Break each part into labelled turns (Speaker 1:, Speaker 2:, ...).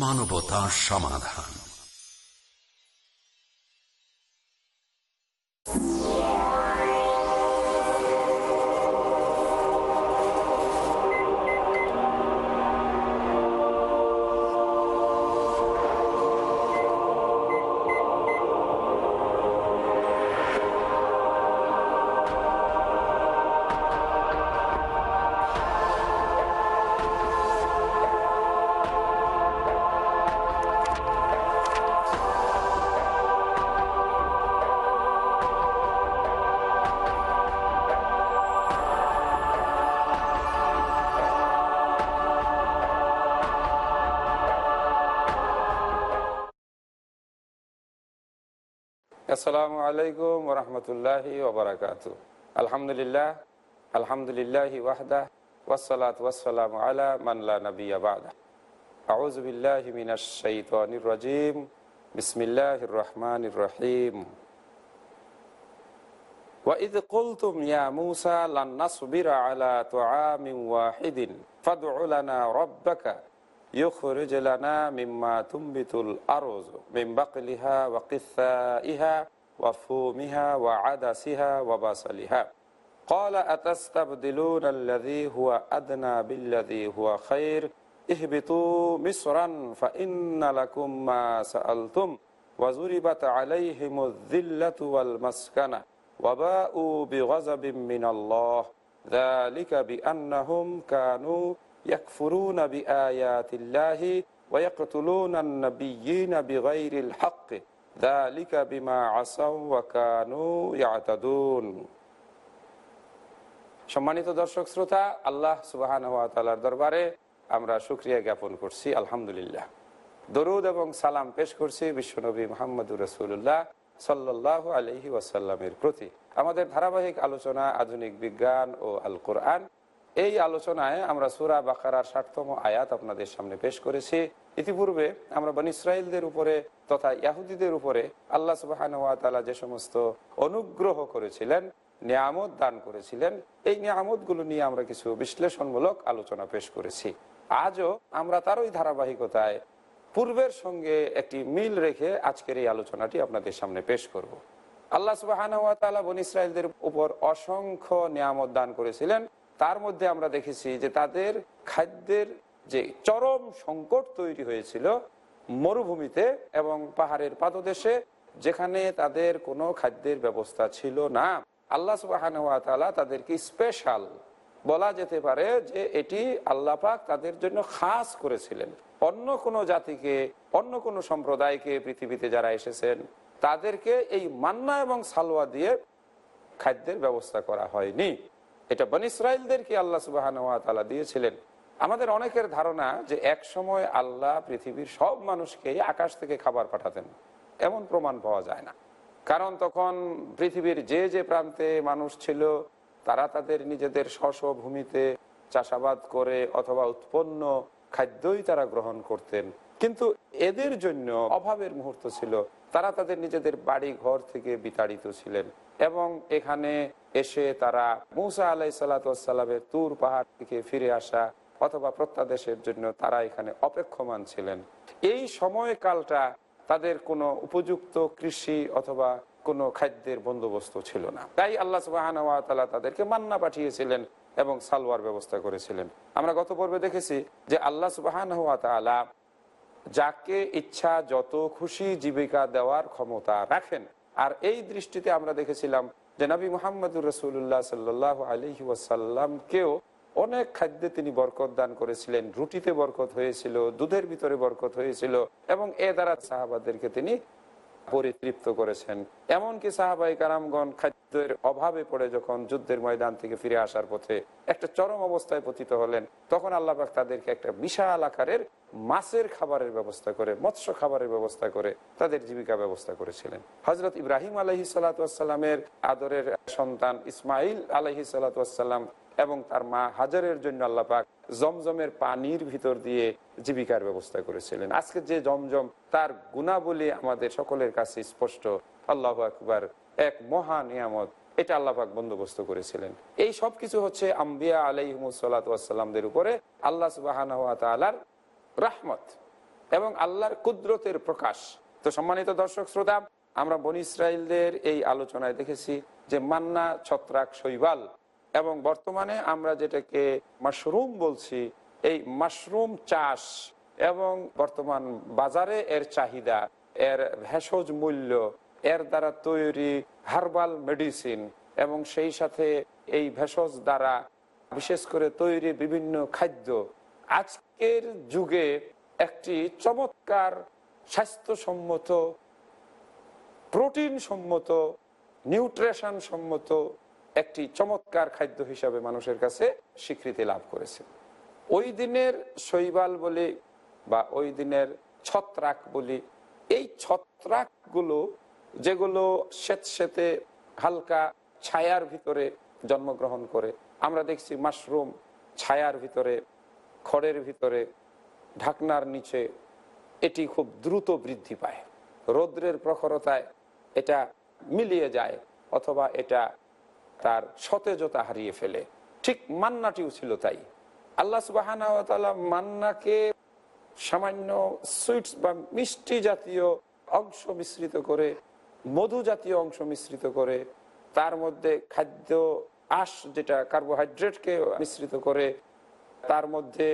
Speaker 1: মানবতা সমাধান।
Speaker 2: আসসালামু আলাইকুম রহমতুল্লাহ ওবরাকাত আলহামদুলিল্লাহ আলহামদুলিল্লাহ ওয়াহদা ওয়াসালাত ওয়াসালাম আলা মানলা নবিয়া বাদা আউজ বিল্লাহ মিনাশ শাইতানির রাজিম বিসমিল্লাহির রহমানির রহিম وإذ قلتم يا موسى لن نصبر على طعام واحد فادع لنا ربك يخرج لنا مما تنبت الأرض من بقلها وقثائها وفومها وعدسها وبصلها. قال أتستبدلون الذي هو أدنى بالذي هو خير؟ اهبطوا مصرا فإن لكم ما سألتم. وزربت عليهم الذلة والمسكنة وباءوا بغضب من الله. ذلك بأنهم كانوا يكفرون بآيات الله ويقتلون النبيين بغير الحق ذلك بما عصوا وكانوا يعتدون সম্মানিত দর্শক শ্রোতা আল্লাহ সুবাহান তালার দরবারে আমরা সুক্রিয়া জ্ঞাপন করছি আলহামদুলিল্লাহ দরুদ এবং সালাম পেশ করছি বিশ্বনবী মোহাম্মদুর রসুল্লাহ সাল্লাহ আলহি ওয়াসাল্লামের প্রতি আমাদের ধারাবাহিক আলোচনা আধুনিক বিজ্ঞান ও আল কোরআন এই আলোচনায় আমরা সুরা বাকারার ষাটতম আয়াত আপনাদের সামনে পেশ করেছি। ইতিপূর্বে আমরা বন ইসরায়েলদের উপরে তথা ইয়াহুদিদের উপরে আল্লাহ সুবাহান তালা যে সমস্ত অনুগ্রহ করেছিলেন, নিয়ামত দান করেছিলেন, এই নিয়ামতগুলো নিয়ে আমরা কিছু বিশ্লেষণমূলক আলোচনা পেশ করেছি। আজও আমরা তারই ধারাবাহিকতায় পূর্বের সঙ্গে একটি মিল রেখে আজকের এই আলোচনাটি আপনাদের সামনে পেশ করব। আল্লাহ সুবাহান বন ইসরায়েলদের উপর অসংখ্য নিয়ামত দান করেছিলেন। তার মধ্যে আমরা দেখেছি যে তাদের খাদ্যের যে চরম সংকট তৈরি হয়েছিল মরুভূমিতে এবং পাহাড়ের পাদদেশে, যেখানে তাদের কোনো খাদ্যের ব্যবস্থা ছিল না। আল্লাহ সুবাহান তাদেরকে স্পেশাল বলা যেতে পারে যে এটি আল্লাহ পাক তাদের জন্য খাস করেছিলেন। অন্য কোনো জাতিকে, অন্য কোনো সম্প্রদায়কে পৃথিবীতে যারা এসেছেন, তাদেরকে এই মান্না এবং সালোয়া দিয়ে খাদ্যের ব্যবস্থা করা হয়নি। এটা বন ইসরায়েলদেরকে আল্লাহ সুবাহান দিয়েছিলেন। আমাদের অনেকের ধারণা যে এক সময় আল্লাহ পৃথিবীর সব মানুষকে আকাশ থেকে খাবার পাঠাতেন। এমন প্রমাণ পাওয়া যায় না। কারণ তখন পৃথিবীর যে যে প্রান্তে মানুষ ছিল, তারা তাদের নিজেদের স্ব ভূমিতে চাষাবাদ করে অথবা উৎপন্ন খাদ্যই তারা গ্রহণ করতেন। কিন্তু এদের জন্য অভাবের মুহূর্ত ছিল। তারা তাদের নিজেদের বাড়ি ঘর থেকে বিতাড়িত ছিলেন। এবং এখানে এসে তারা মৌসা আলাই সাল্লাতামের তুর পাহাড় থেকে ফিরে আসা অথবা প্রত্যাদেশের জন্য তারা এখানে অপেক্ষমান ছিলেন। এই সময়কালটা তাদের কোনো উপযুক্ত কৃষি অথবা কোনো খাদ্যের বন্দোবস্ত ছিল না। তাই আল্লাহ সুবাহান তাদেরকে মান্না পাঠিয়েছিলেন এবং সালোয়ার ব্যবস্থা করেছিলেন। আমরা গত পর্বে দেখেছি যে আল্লাহ সুবাহান যাকে ইচ্ছা যত খুশি জীবিকা দেওয়ার ক্ষমতা রাখেন আর এই দৃষ্টিতে আমরা দেখেছিলাম যে নবী মোহাম্মদুর রসুল্লাহ সাল্লাহ আলহি ওয়াসাল্লামকেও অনেক খাদ্যে তিনি বরকত দান করেছিলেন। রুটিতে বরকত হয়েছিল, দুধের ভিতরে বরকত হয়েছিল এবং এ দ্বারা সাহাবাদেরকে তিনি পরিতৃপ্ত করেছেন। এমনকি সাহাবাই কারামগণ খাদ্যের অভাবে পড়ে যখন যুদ্ধের ময়দান থেকে ফিরে আসার পথে একটা চরম অবস্থায় পতিত হলেন, তখন আল্লাহবাক তাদেরকে একটা বিশাল আকারের মাছের খাবারের ব্যবস্থা করে, মৎস্য খাবারের ব্যবস্থা করে তাদের জীবিকা ব্যবস্থা করেছিলেন। হজরত ইব্রাহিম আলহি সাল্লাতামের আদরের সন্তান ইসমাইল আলহি সাল্লাতাম এবং তার মা হাজারের জন্য আল্লাপাক জমজমের পানির ভিতর দিয়ে জীবিকার ব্যবস্থা করেছিলেন। আজকে যে জমজম, তার গুণাবলী আমাদের সকলের কাছে স্পষ্ট। আল্লাহ আকবার, এক মহা নিয়ামত। এটা আল্লাপাক বন্দোবস্ত করেছিলেন। এই সব কিছু হচ্ছে আম্বিয়া আলাইহমুসাল্লাতামদের উপরে আল্লাহ তালার রাহমত এবং আল্লাহর কুদরতের প্রকাশ। তো সম্মানিত দর্শক, শ্রোতা, আমরা বন ইসরায়েলদের এই আলোচনায় দেখেছি যে মান্না ছত্রাক শৈবাল এবং বর্তমানে আমরা যেটাকে মাশরুম বলছি, এই মাশরুম চাষ এবং বর্তমান বাজারে এর চাহিদা, এর ভেষজ মূল্য, এর দ্বারা তৈরি হার্বাল মেডিসিন এবং সেই সাথে এই ভেষজ দ্বারা বিশেষ করে তৈরি বিভিন্ন খাদ্য, আজকের যুগে একটি চমৎকার স্বাস্থ্যসম্মত প্রোটিন সম্মত নিউট্রিশন সম্মত একটি চমৎকার খাদ্য হিসাবে মানুষের কাছে স্বীকৃতি লাভ করেছে। ওই দিনের শৈবাল বলি বা ওই দিনের ছত্রাক বলি, এই ছত্রাকগুলো যেগুলো স্বেতসেতে হালকা ছায়ার ভিতরে জন্মগ্রহণ করে, আমরা দেখছি মাশরুম ছায়ার ভিতরে, খড়ের ভিতরে, ঢাকনার নিচে, এটি খুব দ্রুত বৃদ্ধি পায়। রৌদ্রের প্রখরতায় এটা মিলিয়ে যায় অথবা এটা তার সতেজতা হারিয়ে ফেলে। ঠিক মান্নাটিও ছিল তাই। আল্লাহ সুবাহ মান্নাকে সামান্য সুইটস বা মিষ্টি জাতীয় অংশ মিশ্রিত করে, মধু জাতীয় অংশ মিশ্রিত করে, তার মধ্যে খাদ্য আঁশ যেটা কার্বোহাইড্রেটকে মিশ্রিত করে, তার মধ্যে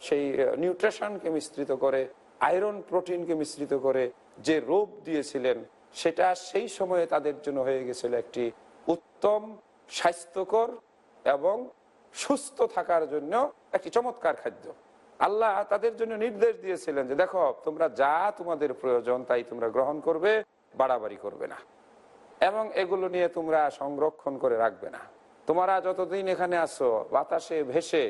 Speaker 2: সেই নিউট্রেশনকে মিশ্রিত করে, আয়রন প্রোটিনকে মিশ্রিত করে যে রূপ দিয়েছিলেন, সেটা সেই সময়ে তাদের জন্য হয়ে গেছিল একটি উত্তম স্বাস্থ্যকর এবং সুস্থ থাকার জন্য একটি চমৎকার খাদ্য। আল্লাহ তাদের জন্য নির্দেশ দিয়েছিলেন যে, দেখো, তোমরা যা তোমাদের প্রয়োজন, তাই তোমরা গ্রহণ করবে, বাড়াবাড়ি করবে না। এবং এগুলো নিয়ে তোমরা সংরক্ষণ করে রাখবে না। তোমরা যতদিন এখানে আসো বাতাসে ভেসে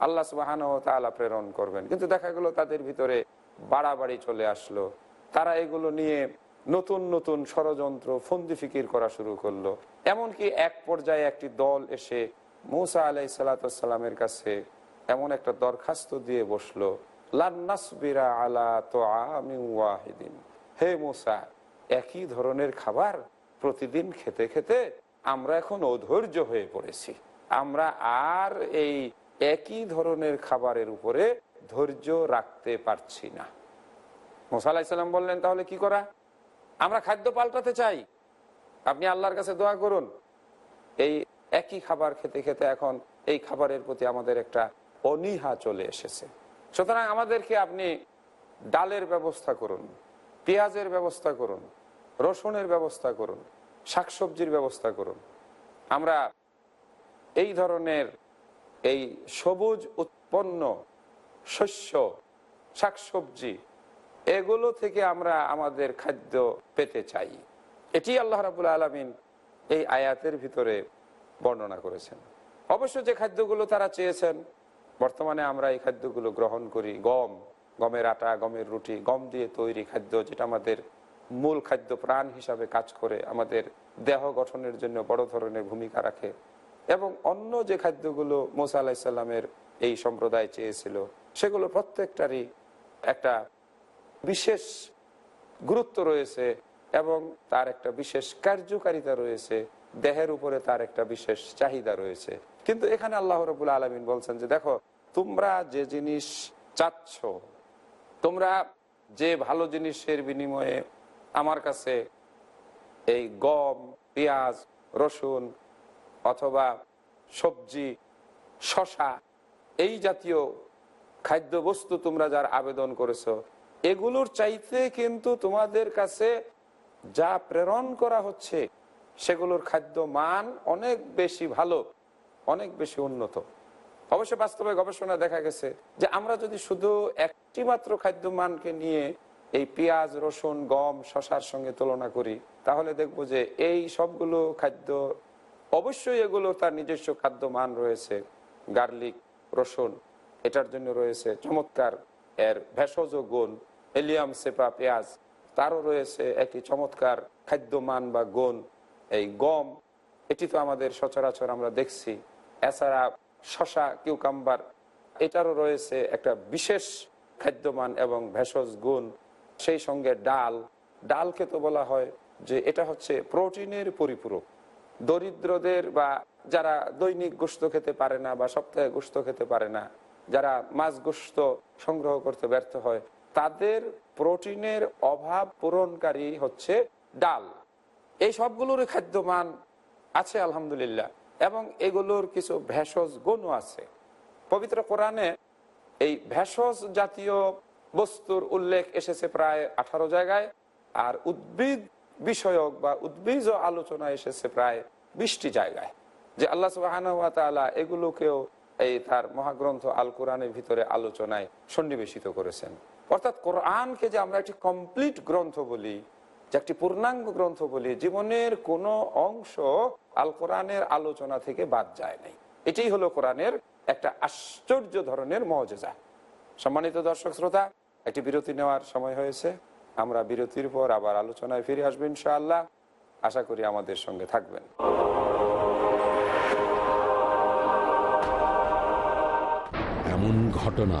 Speaker 2: আল্লাহ সুবাহান তালা প্রেরণ করবেন। কিন্তু দেখা গেল তাদের ভিতরে বাড়াবাড়ি চলে আসলো। তারা এগুলো নিয়ে নতুন নতুন ষড়যন্ত্র ফন্দি ফিকির করা শুরু করল। এমনকি এক পর্যায়ে একটি দল এসে মৌসা আলাই সাল্লাতামের কাছে এমন একটা দরখাস্ত দিয়ে বসল লান্নাসবিরা আলা তো ওয়াহিদিন। হে মোসা, একই ধরনের খাবার প্রতিদিন খেতে খেতে আমরা এখন অধৈর্য হয়ে পড়েছি। আমরা আর এই একই ধরনের খাবারের উপরে ধৈর্য রাখতে পারছি না। মোসা আলাহিসাল্লাম বললেন, তাহলে কি করা? আমরা খাদ্য পাল্টাতে চাই। আপনি আল্লাহর কাছে দোয়া করুন। এই একই খাবার খেতে খেতে এখন এই খাবারের প্রতি আমাদের একটা অনীহা চলে এসেছে। সুতরাং আমাদেরকে আপনি ডালের ব্যবস্থা করুন, পেঁয়াজের ব্যবস্থা করুন, রসুনের ব্যবস্থা করুন, শাকসবজির ব্যবস্থা করুন। আমরা এই ধরনের এই সবুজ, উৎপন্ন শস্য, শাকসবজি এগুলো থেকে আমরা আমাদের খাদ্য পেতে চাই। এটি আল্লাহ রাবুল আলমিন এই আয়াতের ভিতরে বর্ণনা করেছেন। অবশ্য যে খাদ্যগুলো তারা চেয়েছেন, বর্তমানে আমরা এই খাদ্যগুলো গ্রহণ করি। গম, গমের আটা, গমের রুটি, গম দিয়ে তৈরি খাদ্য যেটা আমাদের মূল খাদ্য প্রাণ হিসাবে কাজ করে, আমাদের দেহ গঠনের জন্য বড় ধরনের ভূমিকা রাখে। এবং অন্য যে খাদ্যগুলো মোসা আলাহিসাল্লামের এই সম্প্রদায় চেয়েছিল, সেগুলো প্রত্যেকটারই একটা বিশেষ গুরুত্ব রয়েছে এবং তার একটা বিশেষ কার্যকারিতা রয়েছে। দেহের উপরে তার একটা বিশেষ চাহিদা রয়েছে। কিন্তু এখানে আল্লাহ রবুল আলমিন বলছেন যে, দেখো, তোমরা যে জিনিস চাচ্ছ, তোমরা যে ভালো জিনিসের বিনিময়ে আমার কাছে এই গম, পেঁয়াজ, রসুন অথবা সবজি শশা এই জাতীয় খাদ্যবস্তু তোমরা যার আবেদন করেছ এগুলোর চাইতে কিন্তু তোমাদের কাছে যা প্রেরণ করা হচ্ছে, সেগুলোর খাদ্য মান অনেক বেশি ভালো, অনেক বেশি উন্নত। অবশ্য বাস্তবে গবেষণা দেখা গেছে যে আমরা যদি শুধু একটি মাত্র খাদ্য মানকে নিয়ে এই পেঁয়াজ, রসুন, গম, শশার সঙ্গে তুলনা করি, তাহলে দেখব যে এই সবগুলো খাদ্য, অবশ্যই এগুলো তার নিজস্ব খাদ্য মান রয়েছে। গার্লিক, রসুন, এটার জন্য রয়েছে চমৎকার, এর ভেষজ গুণ। এলিয়াম সেপা পেঁয়াজ, তারও রয়েছে একটি চমৎকার খাদ্যমান বা গুণ, এই গম। এটি তো আমাদের সচরাচর আমরা দেখছি। এছাড়া শশা কিউকাম্বার, এটারও রয়েছে একটা বিশেষ খাদ্যমান এবং ভেষজ গুণ, সেই সঙ্গে ডাল। ডালকে তো বলা হয় যে এটা হচ্ছে প্রোটিনের পরিপূরক। দরিদ্রদের বা যারা দৈনিক গোস্ত খেতে পারে না বা সপ্তাহে গোস্ত খেতে পারে না, যারা মাছ গোস্ত সংগ্রহ করতে ব্যর্থ হয় তাদের প্রোটিনের অভাব পূরণকারী হচ্ছে ডাল। এই সবগুলোর খাদ্য মান আছে, আলহামদুলিল্লাহ, এবং এগুলোর কিছু ভেষজ গুণও আছে। পবিত্র কোরআনে এই ভেষজ জাতীয় বস্তুর উল্লেখ এসেছে প্রায় আঠারো জায়গায়, আর উদ্ভিদ বিষয়ক বা উদ্ভিজ আলোচনা এসেছে প্রায় বিশটি জায়গায়, যে আল্লাহ সুবাহ এগুলোকেও এই তার মহাগ্রন্থ আল কোরআনের ভিতরে আলোচনায় সন্নিবেশিত করেছেন। অর্থাৎ কোরআনকে যে আমরা একটি কমপ্লিট গ্রন্থ বলি, যে একটি পূর্ণাঙ্গ গ্রন্থ বলি, জীবনের কোনো অংশ আল কোরআনের আলোচনা থেকে বাদ যায় নাই। এটাই হলো কোরআনের একটা আশ্চর্য ধরনের মজেজা। সম্মানিত দর্শক শ্রোতা, একটি বিরতি নেওয়ার সময় হয়েছে। আমরা বিরতির পর আবার আলোচনায় ফিরে আসব ইনশাআল্লাহ। আশা করি আমাদের সঙ্গে থাকবেন।
Speaker 1: এমন ঘটনা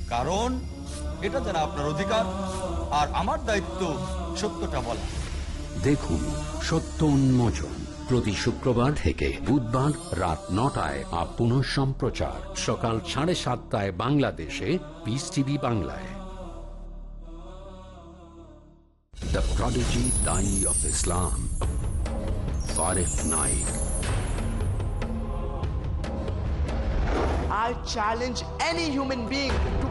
Speaker 3: কারণ এটা যেন আপনার অধিকার আর আমার দায়িত্ব সত্যটা বলা।
Speaker 1: দেখুন সত্য উন্মোচন প্রতি শুক্রবার থেকে বুধবার রাত নটায় আর পুনঃ সম্প্রচার। সকাল সাড়ে সাতটায় বাংলাদেশে পিস টিভি বাংলায়। The Prodigy Dai of Islam Farif Naik
Speaker 4: I challenge any human being to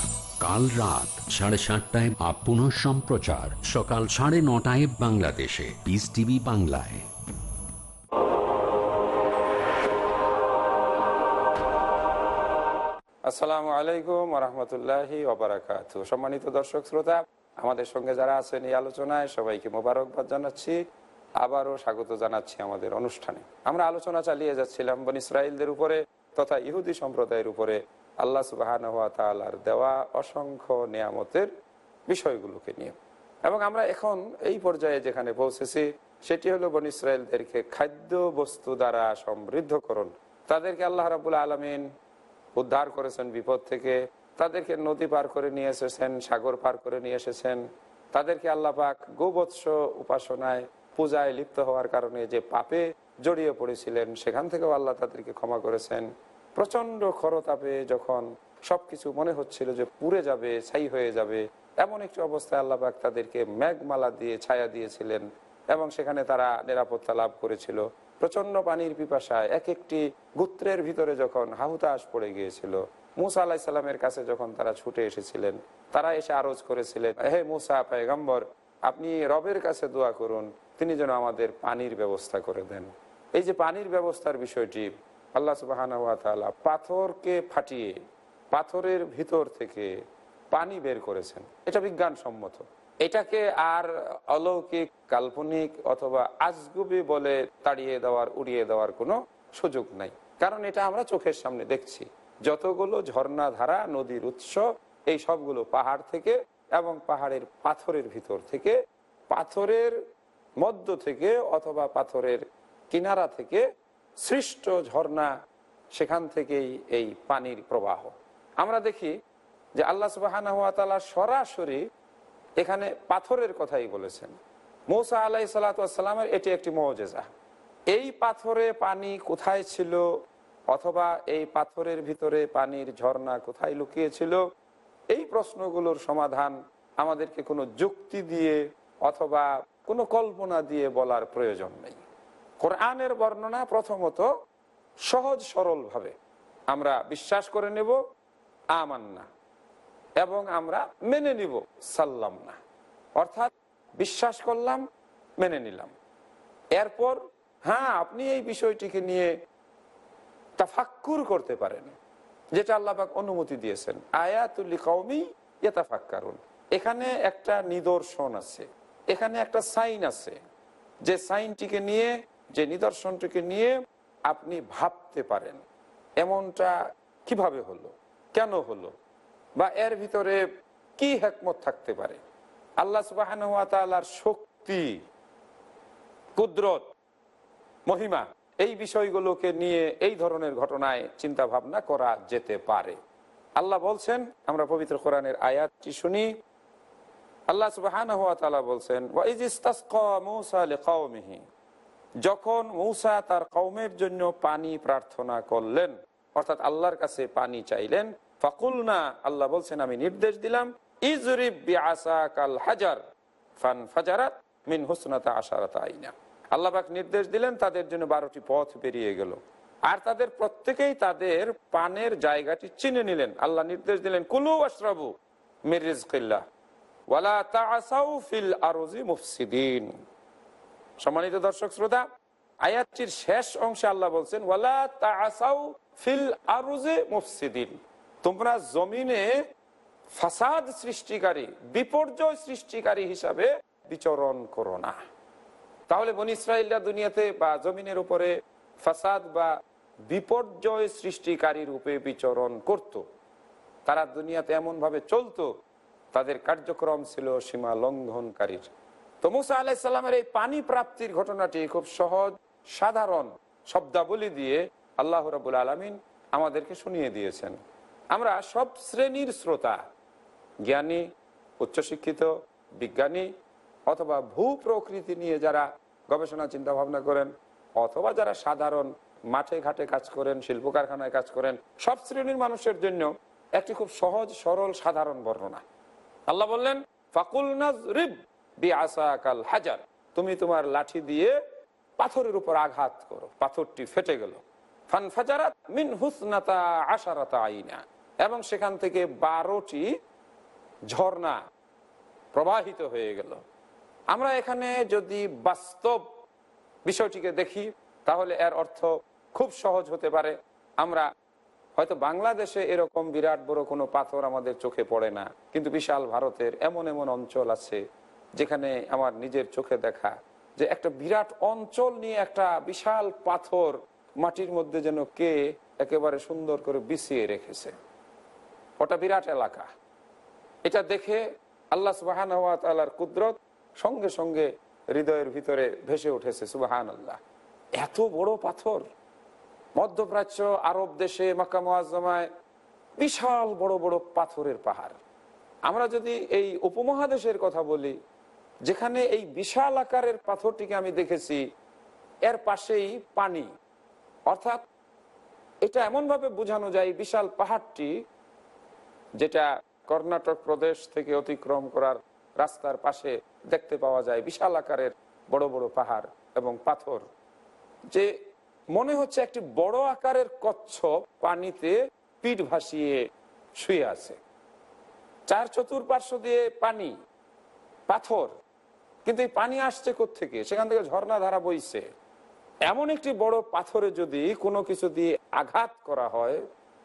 Speaker 1: কাল রাত সাড়ে সাতটায় আপ পুনঃ সম্প্রচার। সকাল সাড়ে নটায় বাংলাদেশে। পিস টিভি বাংলায়।
Speaker 2: আসসালামু আলাইকুম রহমতুল্লাহি সম্মানিত দর্শক, শ্রোতা, আমাদের সঙ্গে যারা আছেন এই আলোচনায় সবাইকে মোবারকবাদ জানাচ্ছি। আবারও স্বাগত জানাচ্ছি আমাদের অনুষ্ঠানে। আমরা আলোচনা চালিয়ে যাচ্ছিলাম বন ইসরায়েলদের উপরে তথা ইহুদি সম্প্রদায়ের উপরে। আল্লাহ সুবাহান হাত তালার দেওয়া অসংখ্য নিয়ামতের বিষয়গুলোকে নিয়ে। এবং আমরা এখন এই পর্যায়ে যেখানে পৌঁছেছি, সেটি হলো বন ইসরায়েলদেরকে খাদ্য বস্তু দ্বারা সমৃদ্ধকরণ। তাদেরকে আল্লাহ রাবুল আলমিন উদ্ধার করেছেন বিপদ থেকে। তাদেরকে নদী পার করে নিয়ে এসেছেন, সাগর পার করে নিয়ে এসেছেন। তাদেরকে আল্লাহ পাক গোবৎস উপাসনায় পূজায় লিপ্ত হওয়ার কারণে যে পাপে জড়িয়ে পড়েছিলেন, সেখান থেকেও আল্লাহ তাদেরকে ক্ষমা করেছেন। প্রচণ্ড খরতাপে যখন সবকিছু মনে হচ্ছিল যে পুড়ে যাবে, ছাই হয়ে যাবে, এমন একটি অবস্থায় আল্লাহ পাক তাদেরকে মেঘমালা দিয়ে ছায়া দিয়েছিলেন এবং সেখানে তারা নিরাপত্তা লাভ করেছিল। প্রচণ্ড পানির পিপাসায় এক একটি গুত্রের ভিতরে যখন হাহুতাস পড়ে গিয়েছিল, মুসা আলাহিসাল্লামের কাছে যখন তারা ছুটে এসেছিলেন, তারা এসে আরজ করেছিলেন, হে মুসা, পায়গম্বর, আপনি রবের কাছে দোয়া করুন, তিনি যেন আমাদের পানির ব্যবস্থা করে দেন। এই যে পানির ব্যবস্থার বিষয়টি আল্লাহ সুবাহানা পাথরকে ফাটিয়ে, পাথরের ভিতর থেকে পানি বের করেছেন। এটা বিজ্ঞানসম্মত। এটাকে আর অলৌকিক, কাল্পনিক অথবা আজগুবি বলে তাড়িয়ে দেওয়ার, উড়িয়ে দেওয়ার কোনো সুযোগ নাই। কারণ এটা আমরা চোখের সামনে দেখছি। যতগুলো ঝর্ণা ধারা, নদীর উৎস, এই সবগুলো পাহাড় থেকে এবং পাহাড়ের পাথরের ভিতর থেকে, পাথরের মধ্য থেকে অথবা পাথরের কিনারা থেকে সৃষ্ট ঝর্ণা সেখান থেকেই এই পানির প্রবাহ। আমরা দেখি যে আল্লাহ সুবাহ সরাসরি এখানে পাথরের কথাই বলেছেন। মৌসা আলাহ সাল্লামের এটি একটি মৌজেজা। এই পাথরে পানি কোথায় ছিল অথবা এই পাথরের ভিতরে পানির ঝর্ণা কোথায় লুকিয়েছিল, এই প্রশ্নগুলোর সমাধান আমাদেরকে কোনো যুক্তি দিয়ে অথবা কোনো কল্পনা দিয়ে বলার প্রয়োজন নেই। কোরআনের বর্ণনা প্রথমত সহজ সরলভাবে আমরা বিশ্বাস করে নেব, আমান্না। এবং আমরা মেনে নিব সাল্লাম না অর্থাৎ বিশ্বাস করলাম, মেনে নিলাম। এরপর হ্যাঁ আপনি এই বিষয়টিকে নিয়ে তাফাক্কুর করতে পারেন, যেটা আল্লাপাক অনুমতি দিয়েছেন। আয়াতুল্লি কৌমি ইয়েতাফাক্কারুন। এখানে একটা নিদর্শন আছে। এখানে একটা সাইন আছে। যে সাইনটিকে নিয়ে যে নিদর্শনটিকে নিয়ে আপনি ভাবতে পারেন, এমনটা কীভাবে হলো, কেন হলো, বা এর ভিতরে কি হেকমত থাকতে পারে? আল্লাহ সুবাহর শক্তি, কুদরত, মহিমা, এই বিষয়গুলোকে নিয়ে এই ধরনের ঘটনায় চিন্তা ভাবনা করা যেতে পারে। আল্লাহ বলছেন, আমরা পবিত্র কোরআনের আয়াতটি শুনি, আল্লাহ সুবাহ বলছেন যখন মৌসা তার কৌমের জন্য পানি প্রার্থনা করলেন, অর্থাৎ আল্লাহর কাছে পানি চাইলেন ফাকুল না আল্লাহ বলছেন, আমি নির্দেশ দিলাম কাল হাজার, ফান ফাজারাত মিন হুসনাতা আশারাত আইনা। আল্লাহবাক নির্দেশ দিলেন, তাদের জন্য বারোটি পথ বেরিয়ে গেল। আর তাদের প্রত্যেকেই তাদের পানের জায়গাটি চিনে নিলেন। আল্লাহ নির্দেশ দিলেন, কুলু আশরাবু মিরিজকিল্লা ওয়ালা তাআসাউ ফিল আরজি মুফসিদিন। সম্মানিত দর্শক শ্রোতা, আয়াতটির শেষ অংশে আল্লাহ বলছেন, ওয়ালা ফিল আরজি তোমরা জমিনে ফাসাদ সৃষ্টিকারী, বিপর্যয় সৃষ্টিকারী হিসাবে বিচরণ করো না। তাহলে বনি ইসরায়েলরা দুনিয়াতে বা জমিনের উপরে ফাসাদ বা বিপর্যয় সৃষ্টিকারী রূপে বিচরণ করত। তারা দুনিয়াতে এমন ভাবে চলতো, তাদের কার্যক্রম ছিল সীমা লঙ্ঘনকারীর। তো মুসা আলাহিসাল্লামের এই পানি প্রাপ্তির ঘটনাটি খুব সহজ, সাধারণ শব্দাবলী দিয়ে আল্লাহ রবুল আলমিন আমাদেরকে শুনিয়ে দিয়েছেন। আমরা সব শ্রেণির শ্রোতা, জ্ঞানী, উচ্চশিক্ষিত, বিজ্ঞানী অথবা ভূ প্রকৃতি নিয়ে যারা গবেষণা, চিন্তা ভাবনা করেন অথবা যারা সাধারণ মাঠে ঘাটে কাজ করেন, শিল্প কারখানায় কাজ করেন, সব শ্রেণির মানুষের জন্য একটি খুব সহজ, সরল, সাধারণ বর্ণনা। আল্লাহ বললেন, ফাকুল রিব বি হাজার। তুমি তোমার লাঠি দিয়ে পাথরের উপর আঘাত করো, পাথরটি ফেটে গেল। এবং সেখান থেকে বারোটি ঝর্ণা প্রবাহিত হয়ে গেল। আমরা এখানে যদি বাস্তব বিষয়টিকে দেখি, তাহলে এর অর্থ খুব সহজ হতে পারে। আমরা হয়তো বাংলাদেশে এরকম বিরাট বড় কোনো পাথর আমাদের চোখে পড়ে না, কিন্তু বিশাল ভারতের এমন এমন অঞ্চল আছে যেখানে আমার নিজের চোখে দেখা যে একটা বিরাট অঞ্চল নিয়ে একটা বিশাল পাথর মাটির মধ্যে যেন কে একেবারে সুন্দর করে বিছিয়ে রেখেছে। ওটা বিরাট এলাকা। এটা দেখে আল্লাহ সুবাহান কুদরত সঙ্গে সঙ্গে হৃদয়ের ভিতরে ভেসে উঠেছে সুবাহান আল্লাহ এত বড় পাথর। মধ্যপ্রাচ্য, আরব দেশে, মাক্কা মোয়াজ্জমায় বিশাল বড় বড় পাথরের পাহাড়। আমরা যদি এই উপমহাদেশের কথা বলি যেখানে এই বিশাল আকারের পাথরটিকে আমি দেখেছি, এর পাশেই পানি। অর্থাৎ এটা এমনভাবে বোঝানো যায় বিশাল পাহাড়টি, যেটা কর্ণাটক প্রদেশ থেকে অতিক্রম করার রাস্তার পাশে দেখতে পাওয়া যায়, বিশাল আকারের বড় বড় পাহাড় এবং পাথর। যে মনে হচ্ছে একটি বড় আকারের কচ্ছপ পানিতে পিঠ ভাসিয়ে শুয়ে আছে। চার চতুর্পার্শ্ব দিয়ে পানি, পাথর কিন্তু এই পানি আসছে থেকে সেখান থেকে ঝর্ণা ধারা বইছে। এমন একটি বড় পাথরে যদি কোনো কিছু দিয়ে আঘাত করা হয়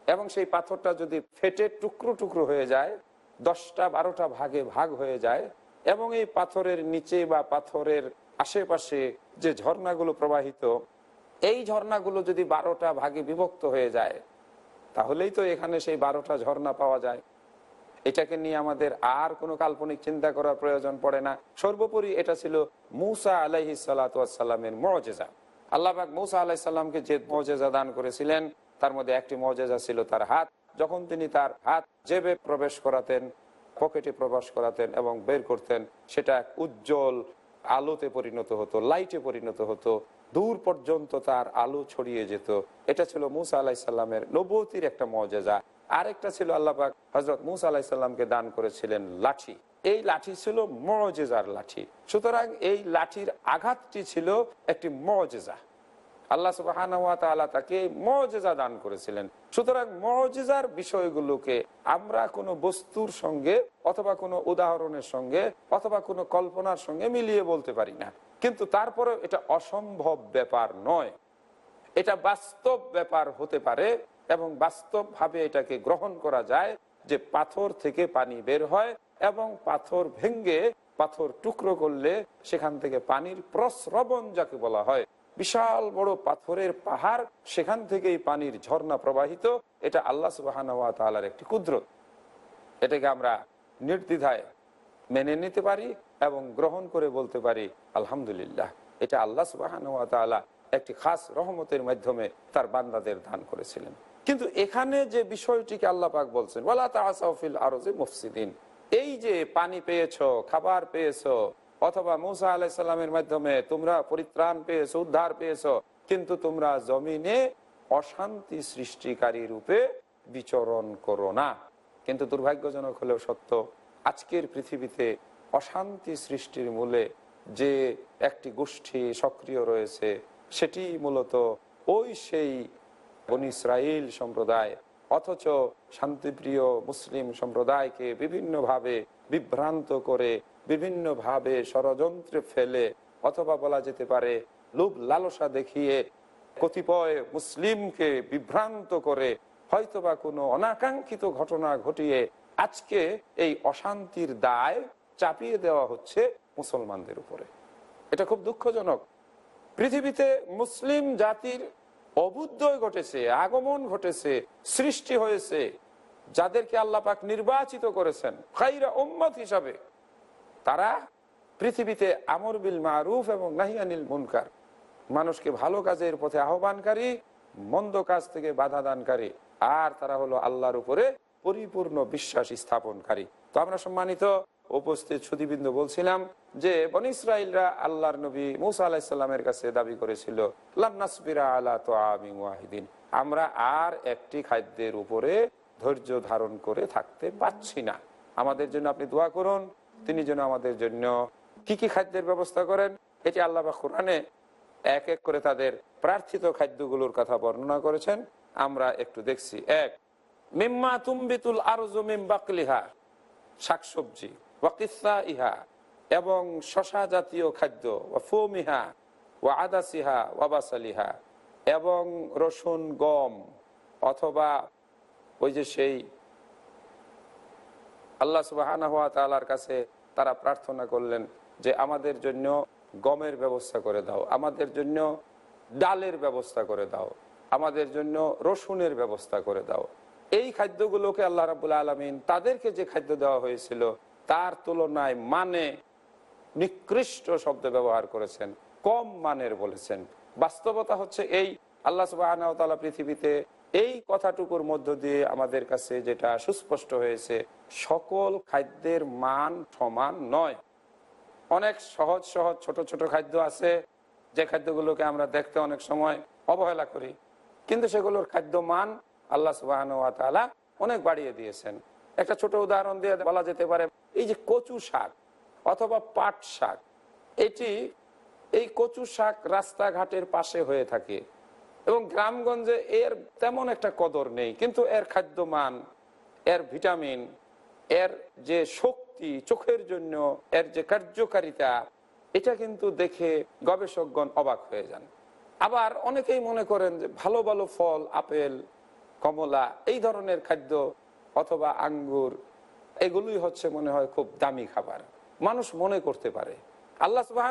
Speaker 2: এবং সেই পাথরটা যদি ফেটে টুকরো টুকরো হয়ে যায়, দশটা বারোটা ভাগে ভাগ হয়ে যায়, এবং এই পাথরের নিচে বা পাথরের আশেপাশে যে ঝর্ণাগুলো প্রবাহিত, এই ঝর্ণাগুলো যদি বারোটা ভাগে বিভক্ত হয়ে যায়, তাহলেই তো এখানে সেই বারোটা ঝর্ণা পাওয়া যায়। এটাকে নিয়ে আমাদের আর কোনো কাল্পনিক চিন্তা করার প্রয়োজন পড়ে না। সর্বোপরি এটা ছিল মৌসা আলাইহি সাল্লামের মজেজা। আল্লাহবাক মৌসা আলাহি সাল্লামকে যে মজেজা দান করেছিলেন, তার মধ্যে একটি মজেজা ছিল তার হাত। যখন তিনি তার হাত জেবে প্রবেশ করাতেন, পকেটে প্রবেশ করাতেন এবং বের করতেন, সেটা এক উজ্জ্বল আলোতে পরিণত হতো, লাইটে পরিণত হতো। দূর পর্যন্ত তার আলো ছড়িয়ে যেত। এটা ছিল মুসা আলাহিসাল্লামের নবতির একটা মজেজা। আরেকটা ছিল আল্লাপাক হজরত মুসা আলাহিসাল্লামকে দান করেছিলেন লাঠি। এই লাঠি ছিল মজেজার লাঠি। সুতরাং এই লাঠির আঘাতটি ছিল একটি মজেজা। আল্লাহ সুবাহ তাকে মজেজা দান করেছিলেন। সুতরাং মজেজার বিষয়গুলোকে আমরা কোনো বস্তুর সঙ্গে অথবা কোনো উদাহরণের সঙ্গে অথবা কোনো কল্পনার সঙ্গে মিলিয়ে বলতে পারি না। কিন্তু তারপরে এটা অসম্ভব ব্যাপার নয়। এটা বাস্তব ব্যাপার হতে পারে এবং বাস্তবভাবে এটাকে গ্রহণ করা যায় যে পাথর থেকে পানি বের হয় এবং পাথর ভেঙ্গে পাথর টুকরো করলে সেখান থেকে পানির প্রস্রবণ যাকে বলা হয়, বিশাল বড় পাথরের পাহাড়, সেখান থেকেই পানির ঝর্ণা প্রবাহিত। এটা আল্লাহ সুবাহর একটি কুদরত। এটাকে আমরা নির্দ্বিধায় মেনে নিতে পারি এবং গ্রহণ করে বলতে পারি, আলহামদুলিল্লাহ। এটা আল্লাহ সুবাহ একটি খাস রহমতের মাধ্যমে তার বান্দাদের দান করেছিলেন। কিন্তু এখানে যে বিষয়টিকে আল্লাহ পাক বলছেন, ওয়ালা মুফসিদিন। এই যে পানি পেয়েছ, খাবার পেয়েছ, অথবা মুসা আলাইসাল্লামের মাধ্যমে তোমরা পরিত্রাণ পেয়েছ, উদ্ধার পেয়েছ, কিন্তু তোমরা জমিনে অশান্তি সৃষ্টিকারী রূপে বিচরণ করো না। কিন্তু দুর্ভাগ্যজনক হলেও সত্য, আজকের পৃথিবীতে অশান্তি সৃষ্টির মূলে যে একটি গোষ্ঠী সক্রিয় রয়েছে, সেটি মূলত ওই সেই বন ইসরায়েল সম্প্রদায়, অথচ শান্তিপ্রিয় মুসলিম সম্প্রদায়কে বিভিন্নভাবে বিভ্রান্ত করে, বিভিন্নভাবে ষড়যন্ত্রে ফেলে, অথবা বলা যেতে পারে লোভ লালসা দেখিয়ে কতিপয় মুসলিমকে বিভ্রান্ত করে, হয়তোবা কোনো অনাকাঙ্ক্ষিত ঘটনা ঘটিয়ে আজকে এই অশান্তির দায় চাপিয়ে দেওয়া হচ্ছে মুসলমানদের উপরে। এটা খুব দুঃখজনক। পৃথিবীতে মুসলিম জাতির অবুদ্ধয় ঘটেছে, আগমন ঘটেছে, সৃষ্টি হয়েছে, যাদেরকে আল্লাহ পাক নির্বাচিত করেছেন খাইরা উম্মত হিসাবে। তারা পৃথিবীতে আমর বিল মারুফ এবং নাহিয়ানিল মুনকার। মানুষকে ভালো কাজের পথে আহ্বানকারী, মন্দ কাজ থেকে বাধা দানকারী। আর তারা হলো আল্লাহর উপরে পরিপূর্ণ বিশ্বাস স্থাপনকারী। তো আমরা সম্মানিত উপস্থিত সুদীবিন্দু বলছিলাম যে, বন ইসরায়েলরা আল্লাহর নবী মুসা আলাহিসাল্লামের কাছে দাবি করেছিল আলা তো ওয়াহিদিন। আমরা আর একটি খাদ্যের উপরে ধৈর্য ধারণ করে থাকতে পাচ্ছি না। আমাদের জন্য আপনি দোয়া করুন, তিনি যেন আমাদের জন্য কি কি খাদ্যের ব্যবস্থা করেন। এটি আল্লাহ কোরআনে এক এক করে তাদের প্রার্থিত খাদ্যগুলোর কথা বর্ণনা করেছেন। আমরা একটু দেখছি। এক, মিম্মা তুম্বিতুল আরজু মিম বাকলিহা। শাকসবজি। ওয়াকিসা ইহা এবং শশা জাতীয় খাদ্য ও ফুমিহা ও আদাসিহা ওয়াবাসালিহা এবং রসুন, গম, অথবা ওই যে সেই আল্লাহ সুবাহ তালার কাছে তারা প্রার্থনা করলেন যে আমাদের জন্য গমের ব্যবস্থা করে দাও, আমাদের জন্য ডালের ব্যবস্থা করে দাও, আমাদের জন্য রসুনের ব্যবস্থা করে দাও। এই খাদ্যগুলোকে আল্লাহ রাবুল আলমিন তাদেরকে যে খাদ্য দেওয়া হয়েছিল তার তুলনায় মানে নিকৃষ্ট শব্দ ব্যবহার করেছেন, কম মানের বলেছেন। বাস্তবতা হচ্ছে এই, আল্লাহ সুবাহ পৃথিবীতে এই কথাটুকুর মধ্য দিয়ে আমাদের কাছে যেটা সুস্পষ্ট হয়েছে, সকল খাদ্যের মান সমান নয়। অনেক সহজ সহজ ছোট ছোট খাদ্য আছে, যে খাদ্যগুলোকে আমরা দেখতে অনেক সময় অবহেলা করি, কিন্তু সেগুলোর খাদ্য মান আল্লাহ সুবাহ অনেক বাড়িয়ে দিয়েছেন। একটা ছোট উদাহরণ দিয়ে বলা যেতে পারে এই যে কচু শাক অথবা পাট শাক, এটি এই কচু শাক রাস্তাঘাটের পাশে হয়ে থাকে এবং গ্রামগঞ্জে এর তেমন একটা কদর নেই, কিন্তু এর খাদ্য মান এর ভিটামিন, এর যে শক্তি চোখের জন্য, এর যে কার্যকারিতা, এটা কিন্তু দেখে গবেষকগণ অবাক হয়ে যান। আবার অনেকেই মনে করেন যে ভালো ভালো ফল, আপেল, কমলা এই ধরনের খাদ্য অথবা আঙ্গুর এগুলোই হচ্ছে মনে হয় খুব দামি খাবার। মানুষ মনে করতে পারে। আল্লাহ সুবাহ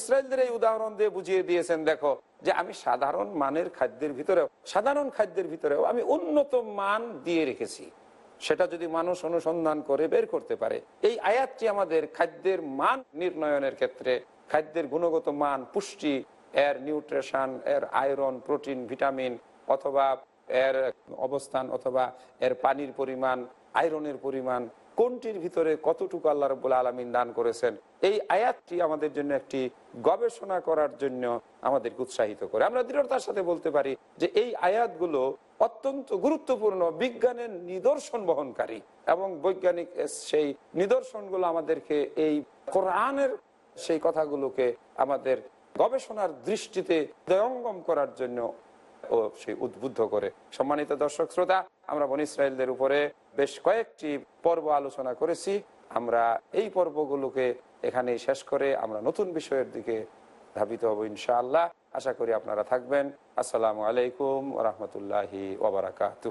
Speaker 2: ইসরায়েলদের এই উদাহরণ দিয়ে বুঝিয়ে দিয়েছেন, দেখো, যে আমি সাধারণ মানের খাদ্যের ভিতরেও, সাধারণ খাদ্যের ভিতরেও আমি উন্নত মান দিয়ে রেখেছি। সেটা যদি মানুষ অনুসন্ধান করে বের করতে পারে, এই আয়াতটি আমাদের খাদ্যের মান নির্ণয়নের ক্ষেত্রে, খাদ্যের গুণগত মান, পুষ্টি, এর নিউট্রিশন, এর আয়রন, প্রোটিন, ভিটামিন, অথবা এর অবস্থান, অথবা এর পানির পরিমাণ, আয়রনের পরিমাণ কোনটির ভিতরে কতটুকু আল্লাহ রব্বুল আলমিন দান করেছেন, এই আয়াতটি আমাদের জন্য একটি গবেষণা করার জন্য আমাদেরকে উৎসাহিত করে। আমরা দৃঢ়তার সাথে বলতে পারি যে এই আয়াতগুলো অত্যন্ত গুরুত্বপূর্ণ বিজ্ঞানের নিদর্শন বহনকারী এবং বৈজ্ঞানিক সেই নিদর্শনগুলো আমাদেরকে এই কোরআনের সেই কথাগুলোকে আমাদের গবেষণার দৃষ্টিতে দয়ঙ্গম করার জন্য ও সেই উদ্বুদ্ধ করে। সম্মানিত দর্শক, শ্রোতা, আমরা বন ইসরায়েলদের উপরে বেশ কয়েকটি পর্ব আলোচনা করেছি। আমরা এই পর্বগুলোকে এখানে শেষ করে আমরা নতুন বিষয়ের দিকে ধাবিত হব ইনশাআল্লাহ। আশা করি আপনারা থাকবেন। আসসালামু আলাইকুম রহমতুল্লাহি ওবরাকাতু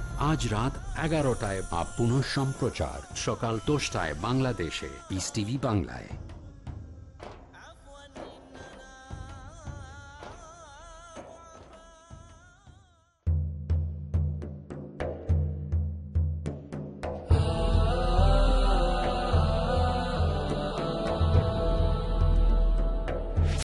Speaker 1: আজ রাত এগারোটায় বা পুনঃ সম্প্রচার সকাল দশটায় বাংলাদেশে পিস টিভি বাংলায়।